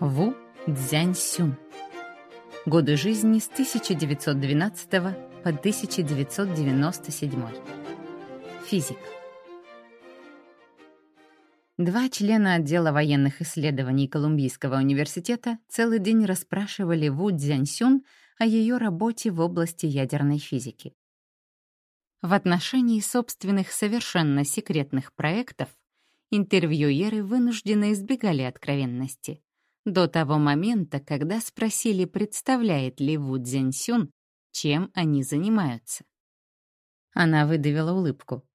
Ву Цзяньсюн. Годы жизни с 1912 по 1997. Физик. Два члена отдела военных исследований Колумбийского университета целый день расспрашивали Ву Цзяньсюн о ее работе в области ядерной физики. В отношении собственных совершенно секретных проектов интервьюеры вынужденно избегали откровенности до того момента, когда спросили, представляет ли Ву Цзяньсюн, чем они занимаются. Она выдавила улыбку.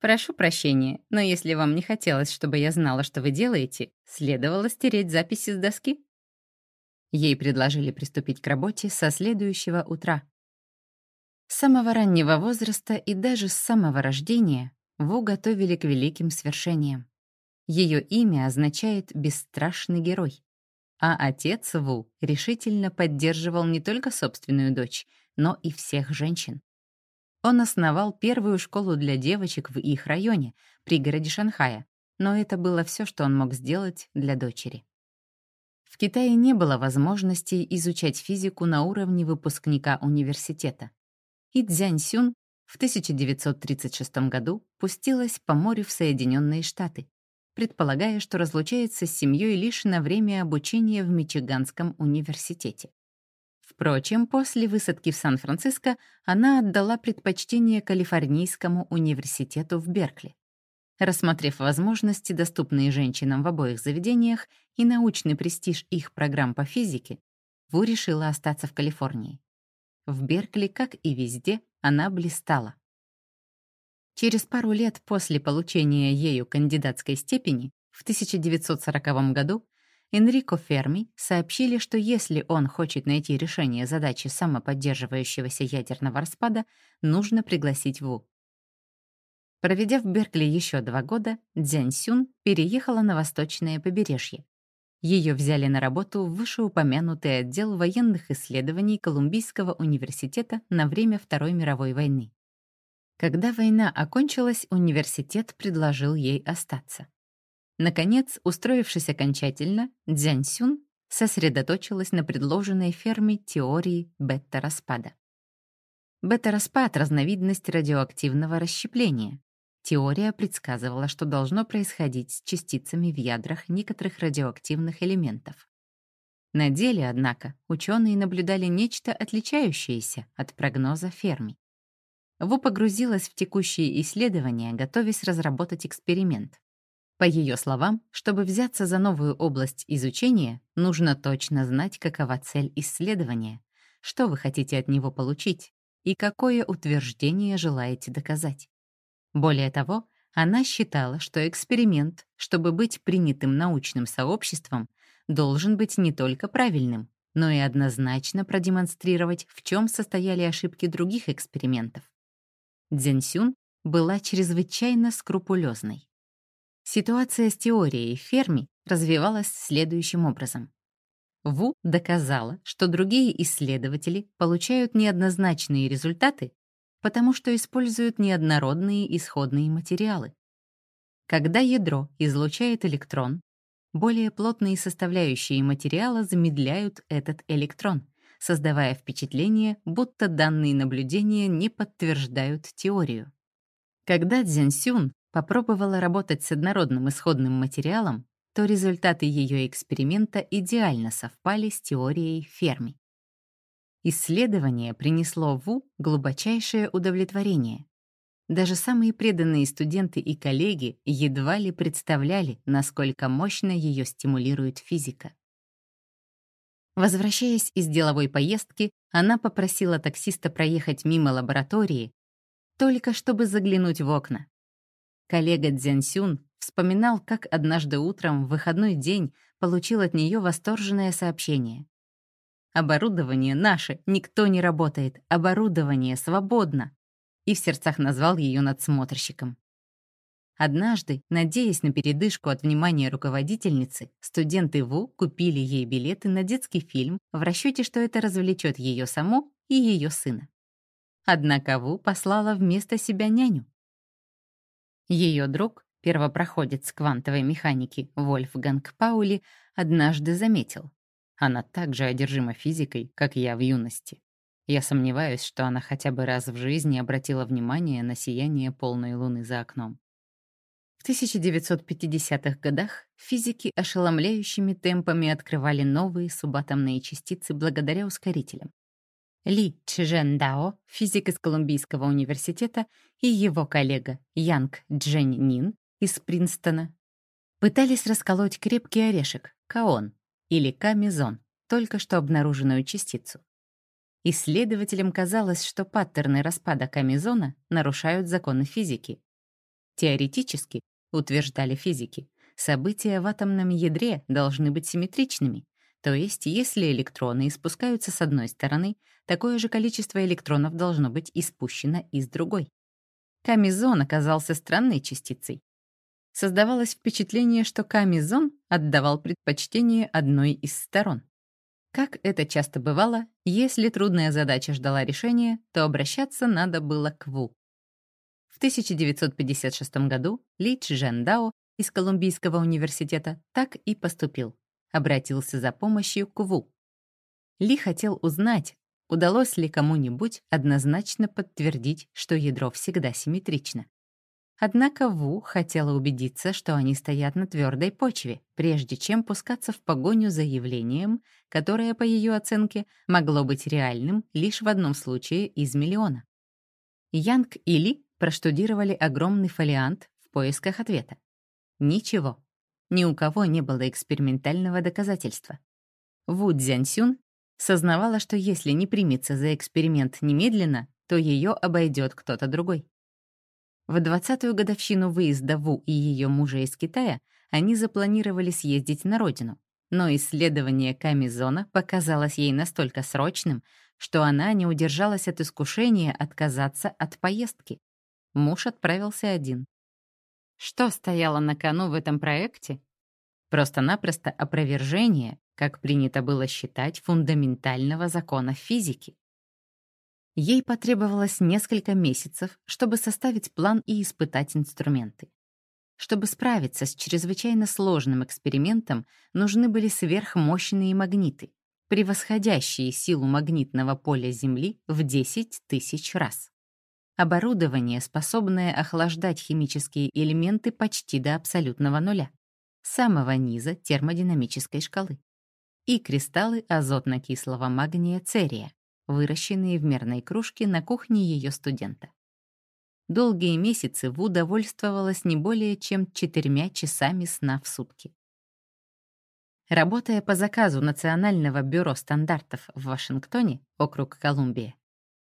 «Прошу прощения, но если вам не хотелось, чтобы я знала, что вы делаете, следовало стереть записи с доски?» Ей предложили приступить к работе со следующего утра. С самого раннего возраста и даже с самого рождения Ву готовили к великим свершениям. Ее имя означает «бесстрашный герой». А отец Ву решительно поддерживал не только собственную дочь, но и всех женщин. Он основал первую школу для девочек в их районе, пригороде Шанхая, но это было все, что он мог сделать для дочери. В Китае не было возможности изучать физику на уровне выпускника университета. И Цзяньсюн в 1936 году пустилась по морю в Соединенные Штаты, предполагая, что разлучается с семьей лишь на время обучения в Мичиганском университете. Впрочем, после высадки в Сан-Франциско она отдала предпочтение Калифорнийскому университету в Беркли. Рассмотрев возможности, доступные женщинам в обоих заведениях, и научный престиж их программ по физике, Ву решила остаться в Калифорнии. В Беркли, как и везде, она блистала. Через пару лет после получения ею кандидатской степени в 1940 году Энрико Ферми сообщили, что если он хочет найти решение задачи самоподдерживающегося ядерного распада, нужно пригласить Ву. Проведя в Беркли еще два года, Дзянь переехала на восточное побережье. Ее взяли на работу в вышеупомянутый отдел военных исследований Колумбийского университета на время Второй мировой войны. Когда война окончилась, университет предложил ей остаться. Наконец, устроившись окончательно, Дзяньсюн сосредоточилась на предложенной ферме теории бета-распада. Бета-распад — разновидность радиоактивного расщепления. Теория предсказывала, что должно происходить с частицами в ядрах некоторых радиоактивных элементов. На деле, однако, ученые наблюдали нечто отличающееся от прогноза Ферми. Ву погрузилась в текущие исследования, готовясь разработать эксперимент. По ее словам, чтобы взяться за новую область изучения, нужно точно знать, какова цель исследования, что вы хотите от него получить и какое утверждение желаете доказать. Более того, она считала, что эксперимент, чтобы быть принятым научным сообществом, должен быть не только правильным, но и однозначно продемонстрировать, в чем состояли ошибки других экспериментов. Дзяньсюн была чрезвычайно скрупулезной. Ситуация с теорией Ферми развивалась следующим образом. Ву доказала, что другие исследователи получают неоднозначные результаты, потому что используют неоднородные исходные материалы. Когда ядро излучает электрон, более плотные составляющие материала замедляют этот электрон, создавая впечатление, будто данные наблюдения не подтверждают теорию. Когда Цзяньсюн попробовала работать с однородным исходным материалом, то результаты ее эксперимента идеально совпали с теорией Ферми. Исследование принесло Ву глубочайшее удовлетворение. Даже самые преданные студенты и коллеги едва ли представляли, насколько мощно ее стимулирует физика. Возвращаясь из деловой поездки, она попросила таксиста проехать мимо лаборатории, только чтобы заглянуть в окна. Коллега Дзянсюн вспоминал, как однажды утром в выходной день получил от нее восторженное сообщение. «Оборудование наше, никто не работает, оборудование свободно!» и в сердцах назвал ее надсмотрщиком. Однажды, надеясь на передышку от внимания руководительницы, студенты ВУ купили ей билеты на детский фильм в расчете, что это развлечет ее саму и ее сына. Однако Ву послала вместо себя няню. Ее друг, первопроходец квантовой механики Вольфганг Паули, однажды заметил. Она так же одержима физикой, как я в юности. Я сомневаюсь, что она хотя бы раз в жизни обратила внимание на сияние полной луны за окном. В 1950-х годах физики ошеломляющими темпами открывали новые субатомные частицы благодаря ускорителям. Ли Чжэндао, физик из Колумбийского университета, и его коллега Янг Джень Нин из Принстона пытались расколоть крепкий орешек, каон, или камезон, только что обнаруженную частицу. Исследователям казалось, что паттерны распада камезона нарушают законы физики. Теоретически, утверждали физики, события в атомном ядре должны быть симметричными, то есть если электроны испускаются с одной стороны, такое же количество электронов должно быть испущено и с другой. Камезон оказался странной частицей. Создавалось впечатление, что камезон отдавал предпочтение одной из сторон. Как это часто бывало, если трудная задача ждала решения, то обращаться надо было к Ву. В 1956 году Ли Чжэндао из Колумбийского университета так и поступил. Обратился за помощью к Ву. Ли хотел узнать, удалось ли кому-нибудь однозначно подтвердить, что ядро всегда симметрично. Однако Ву хотела убедиться, что они стоят на твердой почве, прежде чем пускаться в погоню за явлением, которое, по ее оценке, могло быть реальным лишь в одном случае из миллиона. Янг и Ли проштудировали огромный фолиант в поисках ответа. Ничего. Ни у кого не было экспериментального доказательства. Ву Цзяньсюн сознавала, что если не примется за эксперимент немедленно, то ее обойдет кто-то другой. В 20-ю годовщину выезда Ву и ее мужа из Китая они запланировали съездить на родину, но исследование Камизона показалось ей настолько срочным, что она не удержалась от искушения отказаться от поездки. Муж отправился один. Что стояло на кону в этом проекте? Просто-напросто опровержение, как принято было считать, фундаментального закона физики. Ей потребовалось несколько месяцев, чтобы составить план и испытать инструменты. Чтобы справиться с чрезвычайно сложным экспериментом, нужны были сверхмощные магниты, превосходящие силу магнитного поля Земли в 10 тысяч раз. Оборудование, способное охлаждать химические элементы почти до абсолютного нуля, самого низа термодинамической шкалы. И кристаллы азотно-кислого магния церия, выращенные в мерной кружке на кухне ее студента. Долгие месяцы Ву довольствовалась не более чем четырьмя часами сна в сутки. Работая по заказу Национального бюро стандартов в Вашингтоне, округ Колумбия,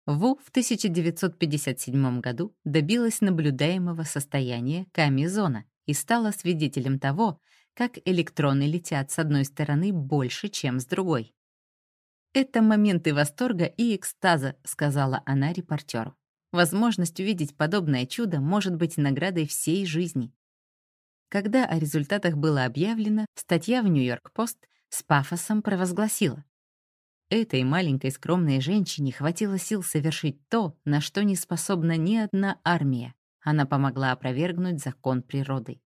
Ву в 1957 году добилась наблюдаемого состояния камезона и стала свидетелем того, как электроны летят с одной стороны больше, чем с другой. «Это моменты восторга и экстаза», — сказала она репортеру. «Возможность увидеть подобное чудо может быть наградой всей жизни». Когда о результатах было объявлено, статья в «Нью-Йорк-Пост» с пафосом провозгласила. Этой маленькой скромной женщине хватило сил совершить то, на что не способна ни одна армия. Она помогла опровергнуть закон природы.